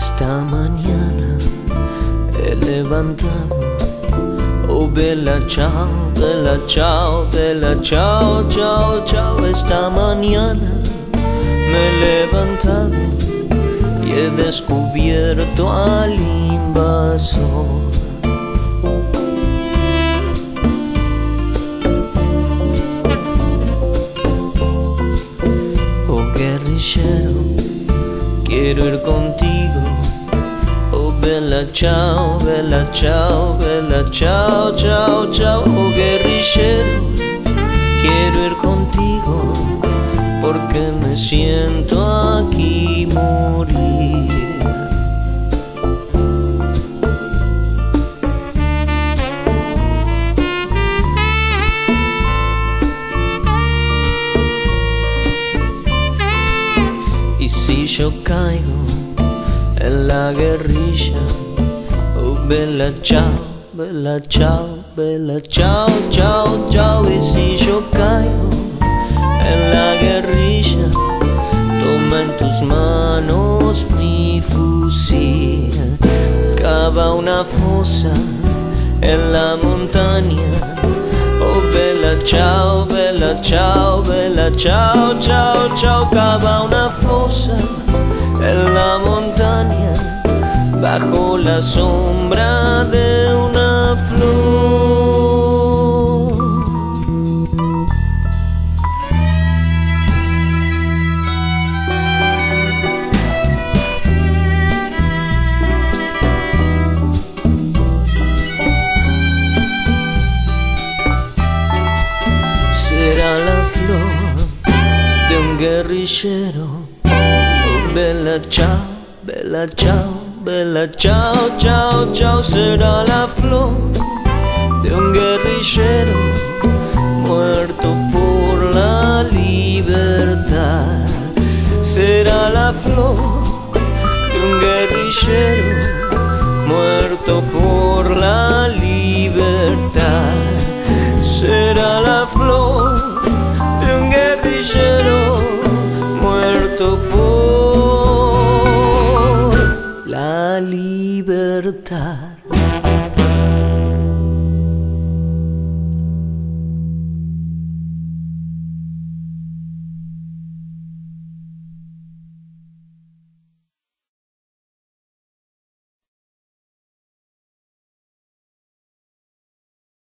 Esta mañana he levantado. Oh, bella ciao, bella ciao, bella ciao, ciao, ciao. Esta mañana me he levantado y he descubierto al invasor. Oh, guerrillero, quiero ir contigo. Oh, bella ciao, bella ciao, bella ciao, ciao, ciao. Oh, guerrillero, quiero ir contigo porque me siento si yo caigo en la guerrilla, oh bella ciao, bella ciao, bella ciao, ciao, ciao. Y si yo caigo en la guerrilla, toma en tus manos mi fusil, cava una fosa en la montaña. Bella ciao, bella ciao, bella ciao, ciao, ciao, cava una fosa en la montaña bajo la sombra de una flor. Será la flor de un guerrillero. Oh, bella ciao, bella ciao, bella ciao, ciao, ciao. Será la flor de un guerrillero muerto por la libertad. Será la flor de un guerrillero muerto por la libertad. Será la flor por la libertad.